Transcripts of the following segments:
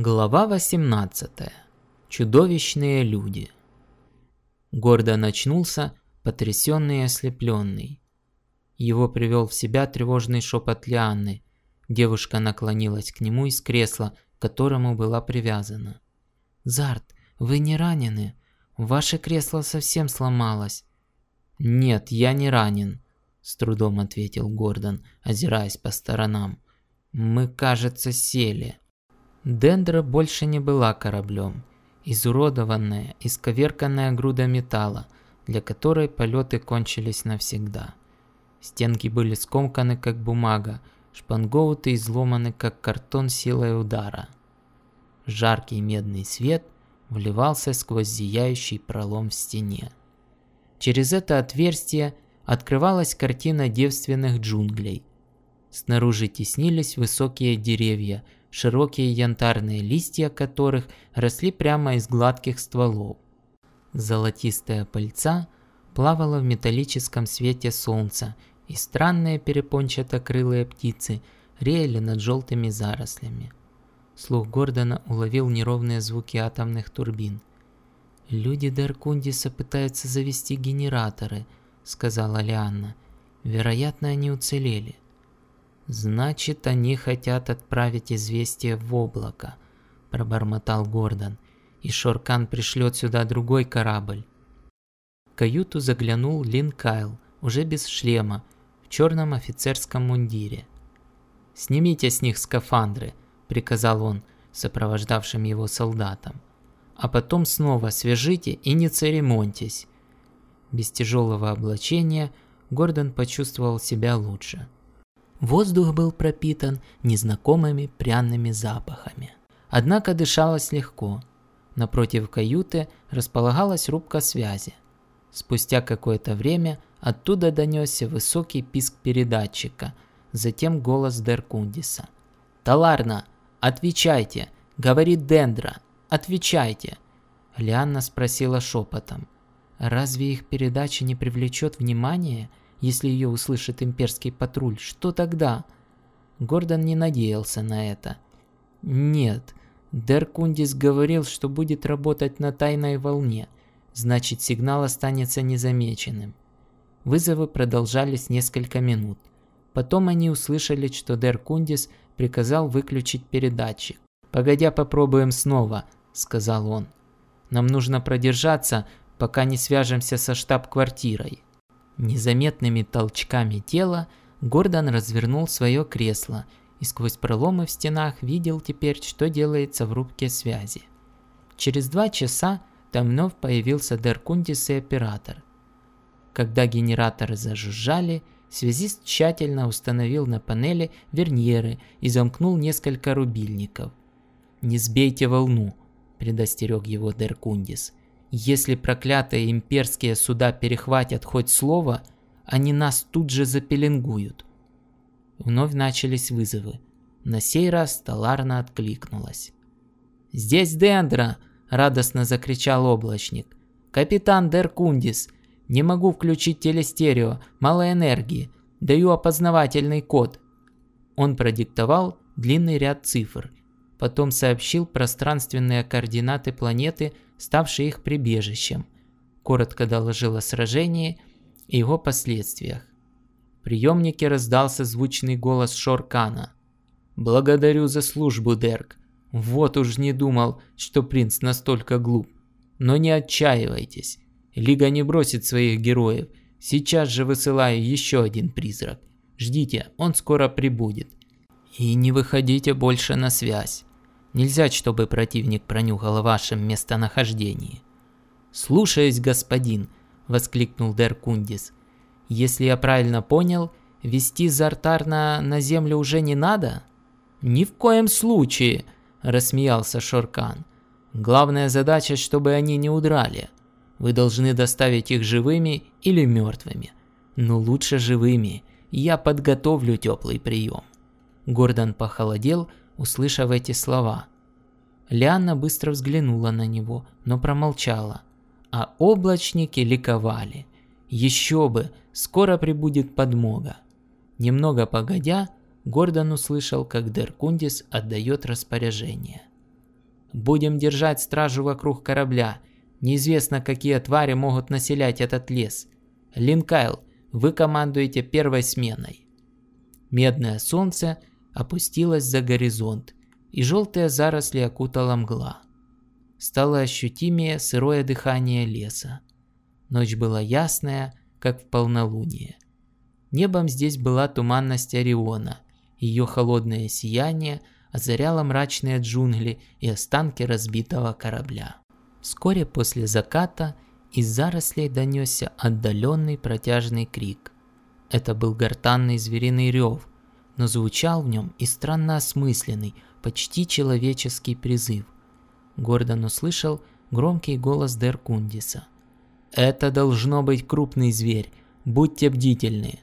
Глава 18. Чудовищные люди. Гордо очнулся, потрясенный и ослепленный. Его привел в себя тревожный шепот Лианны. Девушка наклонилась к нему из кресла, к которому была привязана. «Зарт, вы не ранены? Ваше кресло совсем сломалось». «Нет, я не ранен», – с трудом ответил Гордон, озираясь по сторонам. «Мы, кажется, сели». Дендра больше не была кораблем. Изуродованная, исковерканная груда металла, для которой полеты кончились навсегда. Стенки были скомканы, как бумага, шпангоуты изломаны, как картон силой удара. Жаркий медный свет вливался сквозь зияющий пролом в стене. Через это отверстие открывалась картина девственных джунглей. Снаружи теснились высокие деревья – широкие янтарные листья которых росли прямо из гладких стволов. Золотистая пыльца плавала в металлическом свете солнца, и странные перепончато-крылые птицы реяли над желтыми зарослями. Слух Гордона уловил неровные звуки атомных турбин. «Люди Деркундиса пытаются завести генераторы», — сказала Лианна. «Вероятно, они уцелели». «Значит, они хотят отправить известие в облако», – пробормотал Гордон, – «и Шоркан пришлет сюда другой корабль». В каюту заглянул Лин Кайл, уже без шлема, в черном офицерском мундире. «Снимите с них скафандры», – приказал он сопровождавшим его солдатам. «А потом снова свяжите и не церемоньтесь». Без тяжелого облачения Гордон почувствовал себя лучше. Воздух был пропитан незнакомыми пряными запахами. Однако дышалось легко. Напротив каюты располагалась рубка связи. Спустя какое-то время оттуда донесся высокий писк передатчика, затем голос Деркундиса. «Таларна, отвечайте! Говорит Дендра, отвечайте!» Лианна спросила шепотом. «Разве их передача не привлечет внимания?» Если ее услышит имперский патруль, что тогда? Гордон не надеялся на это. Нет, Деркундис говорил, что будет работать на тайной волне, значит сигнал останется незамеченным. Вызовы продолжались несколько минут. Потом они услышали, что Деркундис приказал выключить передатчик. «Погодя попробуем снова», — сказал он. «Нам нужно продержаться, пока не свяжемся со штаб-квартирой». Незаметными толчками тела Гордон развернул свое кресло и сквозь проломы в стенах видел теперь, что делается в рубке связи. Через два часа там вновь появился Деркундис и оператор. Когда генераторы зажужжали, связист тщательно установил на панели верньеры и замкнул несколько рубильников. «Не сбейте волну», – предостерег его Деркундис. Если проклятые имперские суда перехватят хоть слово, они нас тут же запеленгуют. Вновь начались вызовы. На сей раз Таларна откликнулась. «Здесь Дендра!» – радостно закричал облачник. «Капитан Деркундис! Не могу включить телестерео, мало энергии. Даю опознавательный код». Он продиктовал длинный ряд цифр. Потом сообщил пространственные координаты планеты – ставший их прибежищем, коротко доложил о сражении и его последствиях. В приемнике раздался звучный голос Шоркана. «Благодарю за службу, Дерк. Вот уж не думал, что принц настолько глуп. Но не отчаивайтесь. Лига не бросит своих героев. Сейчас же высылаю еще один призрак. Ждите, он скоро прибудет. И не выходите больше на связь. Нельзя, чтобы противник пронюхал о вашем местонахождении. «Слушаюсь, господин!» – воскликнул Деркундис. «Если я правильно понял, вести Зартарна на землю уже не надо?» «Ни в коем случае!» – рассмеялся Шоркан. «Главная задача, чтобы они не удрали. Вы должны доставить их живыми или мертвыми. Но лучше живыми. Я подготовлю теплый прием». Гордон похолодел, услышав эти слова. Лианна быстро взглянула на него, но промолчала. А облачники ликовали. Еще бы, скоро прибудет подмога. Немного погодя, Гордон услышал, как Деркундис отдает распоряжение. Будем держать стражу вокруг корабля. Неизвестно, какие твари могут населять этот лес. Линкайл, вы командуете первой сменой. Медное солнце опустилось за горизонт, и желтые заросли окутала мгла. Стало ощутимее сырое дыхание леса. Ночь была ясная, как в полнолуние. Небом здесь была туманность Ориона. Ее холодное сияние озаряло мрачные джунгли и останки разбитого корабля. Вскоре после заката из зарослей донесся отдаленный протяжный крик. Это был гортанный звериный рев, но звучал в нем и странно осмысленный, почти человеческий призыв. Гордон услышал громкий голос Деркундиса. «Это должно быть крупный зверь, будьте бдительны!»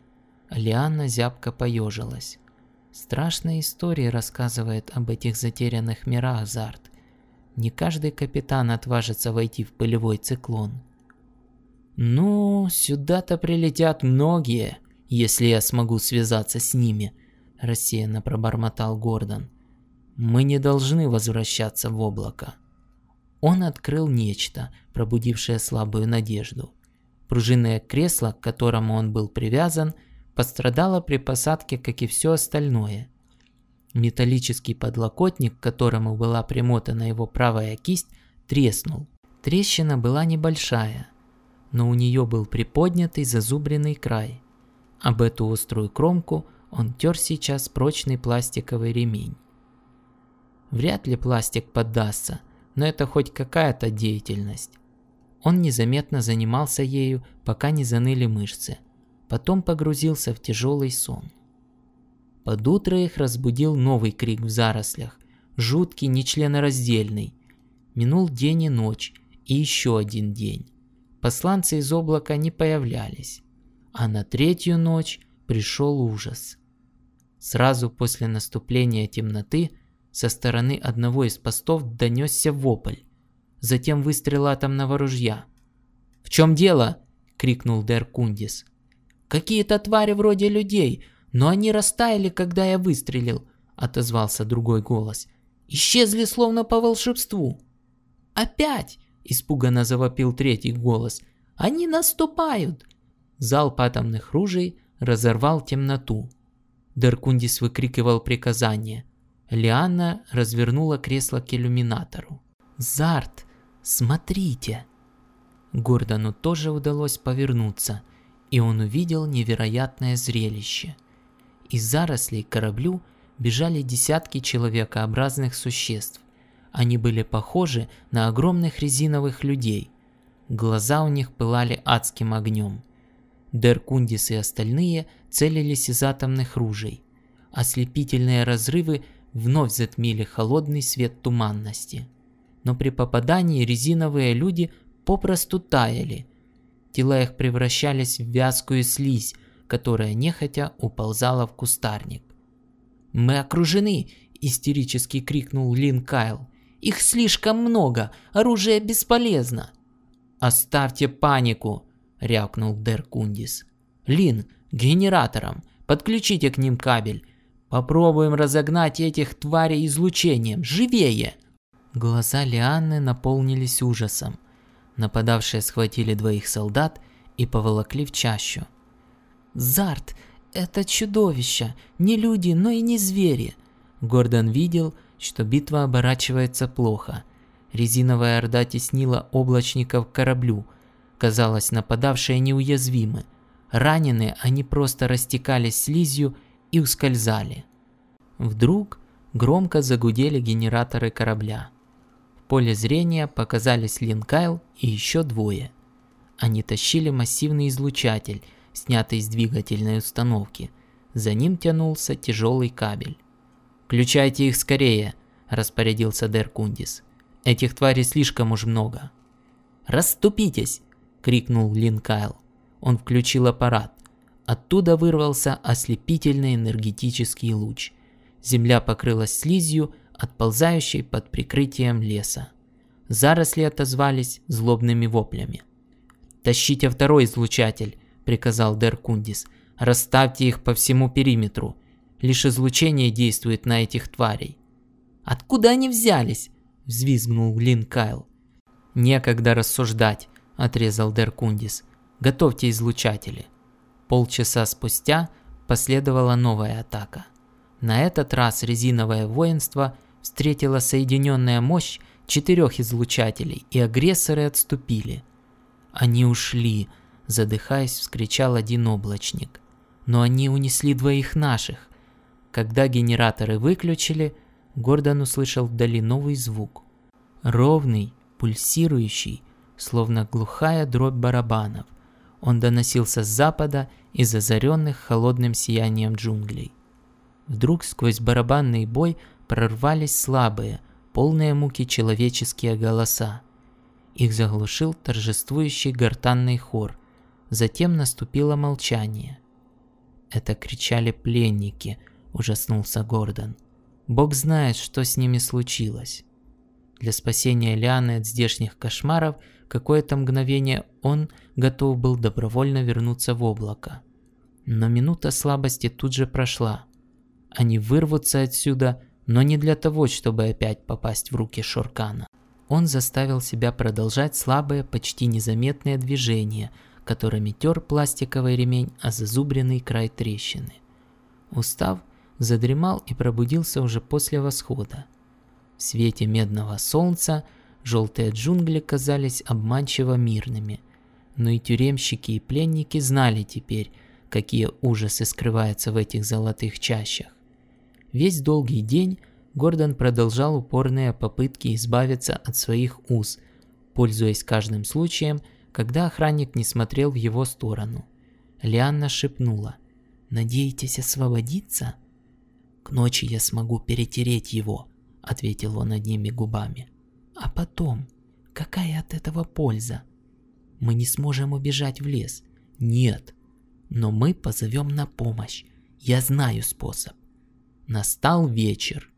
Лианна зябко поежилась. Страшные истории рассказывает об этих затерянных мирах Зарт. Не каждый капитан отважится войти в пылевой циклон. «Ну, сюда-то прилетят многие, если я смогу связаться с ними», – рассеянно пробормотал Гордон. «Мы не должны возвращаться в облако». Он открыл нечто, пробудившее слабую надежду. Пружинное кресло, к которому он был привязан, пострадало при посадке, как и все остальное. Металлический подлокотник, к которому была примотана его правая кисть, треснул. Трещина была небольшая, но у нее был приподнятый зазубренный край. Об эту острую кромку он тер сейчас прочный пластиковый ремень. Вряд ли пластик поддастся, но это хоть какая-то деятельность. Он незаметно занимался ею, пока не заныли мышцы. Потом погрузился в тяжелый сон. Под утро их разбудил новый крик в зарослях, жуткий, нечленораздельный. Минул день и ночь, и еще один день. Посланцы из облака не появлялись. А на третью ночь пришел ужас. Сразу после наступления темноты со стороны одного из постов донесся вопль. Затем выстрел атомного ружья. «В чем дело?» – крикнул Дер Кундис. Какие-то твари вроде людей, но они растаяли, когда я выстрелил», — отозвался другой голос. «Исчезли словно по волшебству». «Опять!» — испуганно завопил третий голос. «Они наступают!» Залп атомных ружей разорвал темноту. Деркундис выкрикивал приказания. Лианна развернула кресло к иллюминатору. «Зарт, смотрите!» Гордону тоже удалось повернуться — и он увидел невероятное зрелище. Из зарослей к кораблю бежали десятки человекообразных существ. Они были похожи на огромных резиновых людей. Глаза у них пылали адским огнем. Деркундис и остальные целились из атомных ружей. Ослепительные разрывы вновь затмили холодный свет туманности. Но при попадании резиновые люди попросту таяли – Тела их превращались в вязкую слизь, которая нехотя уползала в кустарник. «Мы окружены!» – истерически крикнул Лин Кайл. «Их слишком много! Оружие бесполезно!» «Оставьте панику!» – рявкнул Дер Кундис. «Лин, к генераторам! Подключите к ним кабель! Попробуем разогнать этих тварей излучением! Живее!» Глаза Лианны наполнились ужасом. Нападавшие схватили двоих солдат и поволокли в чащу. «Зарт, это чудовища! Не люди, но и не звери!» Гордон видел, что битва оборачивается плохо. Резиновая орда теснила облачников к кораблю. Казалось, нападавшие неуязвимы. Раненые они просто растекались слизью и ускользали. Вдруг громко загудели генераторы корабля поле зрения показались Линкайл и еще двое. Они тащили массивный излучатель, снятый с двигательной установки. За ним тянулся тяжелый кабель. «Включайте их скорее!» – распорядился Деркундис. «Этих тварей слишком уж много!» «Расступитесь!» – крикнул Линкайл. Он включил аппарат. Оттуда вырвался ослепительный энергетический луч. Земля покрылась слизью, отползающей под прикрытием леса. Заросли отозвались злобными воплями. «Тащите второй излучатель», — приказал Деркундис. «Расставьте их по всему периметру. Лишь излучение действует на этих тварей». «Откуда они взялись?» —– взвизгнул Лин Кайл. «Некогда рассуждать», – отрезал Деркундис. «Готовьте излучатели». Полчаса спустя последовала новая атака. На этот раз резиновое воинство встретило соединенная мощь четырех излучателей, и агрессоры отступили. «Они ушли!» – задыхаясь, вскричал один облачник. «Но они унесли двоих наших!» Когда генераторы выключили, Гордон услышал вдали новый звук. Ровный, пульсирующий, словно глухая дробь барабанов. Он доносился с запада из озаренных холодным сиянием джунглей. Вдруг сквозь барабанный бой прорвались слабые, полные муки человеческие голоса. Их заглушил торжествующий гортанный хор. Затем наступило молчание. Это кричали пленники, ужаснулся Гордон. Бог знает, что с ними случилось. Для спасения Лианы от здешних кошмаров какое-то мгновение он готов был добровольно вернуться в облако. Но минута слабости тут же прошла. Они вырвутся отсюда, но не для того, чтобы опять попасть в руки Шоркана. Он заставил себя продолжать слабые, почти незаметные движения, которыми тер пластиковый ремень о зазубренный край трещины. Устав, задремал и пробудился уже после восхода. В свете медного солнца желтые джунгли казались обманчиво мирными, но и тюремщики и пленники знали теперь, какие ужасы скрываются в этих золотых чащах. Весь долгий день Гордон продолжал упорные попытки избавиться от своих уз, пользуясь каждым случаем, когда охранник не смотрел в его сторону. Лианна шепнула. «Надеетесь освободиться?» «К ночи я смогу перетереть его», — ответил он одними губами. «А потом? Какая от этого польза? Мы не сможем убежать в лес». «Нет, но мы позовем на помощь. Я знаю способ». Настал вечер.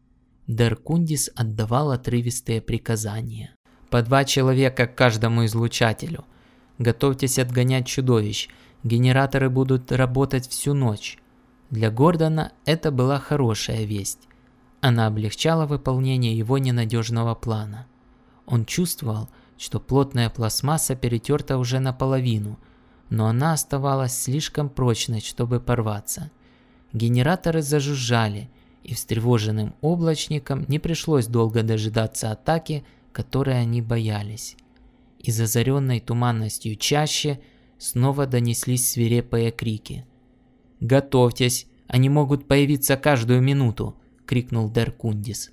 Деркундис отдавал отрывистые приказания. По два человека к каждому излучателю. Готовьтесь отгонять чудовищ. Генераторы будут работать всю ночь. Для Гордона это была хорошая весть. Она облегчала выполнение его ненадежного плана. Он чувствовал, что плотная пластмасса перетерта уже наполовину, но она оставалась слишком прочной, чтобы порваться. Генераторы зажужжали, и встревоженным облачникам не пришлось долго дожидаться атаки, которой они боялись. Из озаренной туманностью чаще снова донеслись свирепые крики. «Готовьтесь, они могут появиться каждую минуту!» — крикнул Деркундис.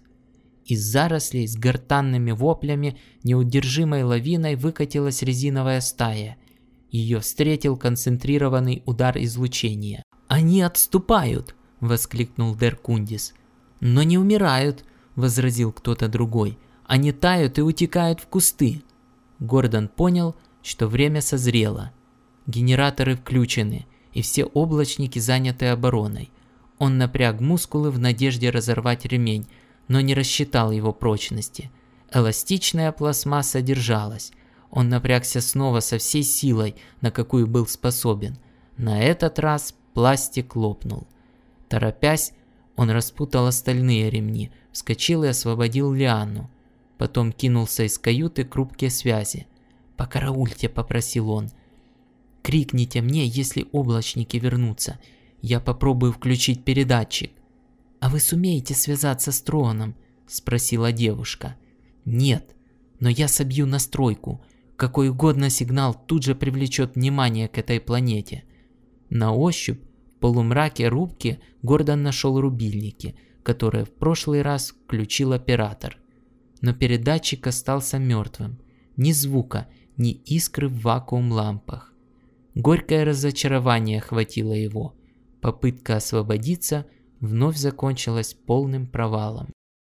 Из зарослей с гортанными воплями неудержимой лавиной выкатилась резиновая стая. Ее встретил концентрированный удар излучения. «Они отступают!» – воскликнул Деркундис. «Но не умирают», – возразил кто-то другой. «Они тают и утекают в кусты». Гордон понял, что время созрело. Генераторы включены, и все облачники заняты обороной. Он напряг мускулы в надежде разорвать ремень, но не рассчитал его прочности. Эластичная пластмасса держалась. Он напрягся снова со всей силой, на какую был способен. На этот раз пластик лопнул. Торопясь, он распутал остальные ремни, вскочил и освободил Лианну. Потом кинулся из каюты к рубке связи. «Покараульте», — попросил он. «Крикните мне, если облачники вернутся. Я попробую включить передатчик». «А вы сумеете связаться с Троном?» — спросила девушка. «Нет, но я собью настройку. Какой угодно сигнал тут же привлечет внимание к этой планете». На ощупь полумраке рубки Гордон нашел рубильники, которые в прошлый раз включил оператор. Но передатчик остался мертвым. Ни звука, ни искры в вакуум лампах. Горькое разочарование охватило его. Попытка освободиться вновь закончилась полным провалом.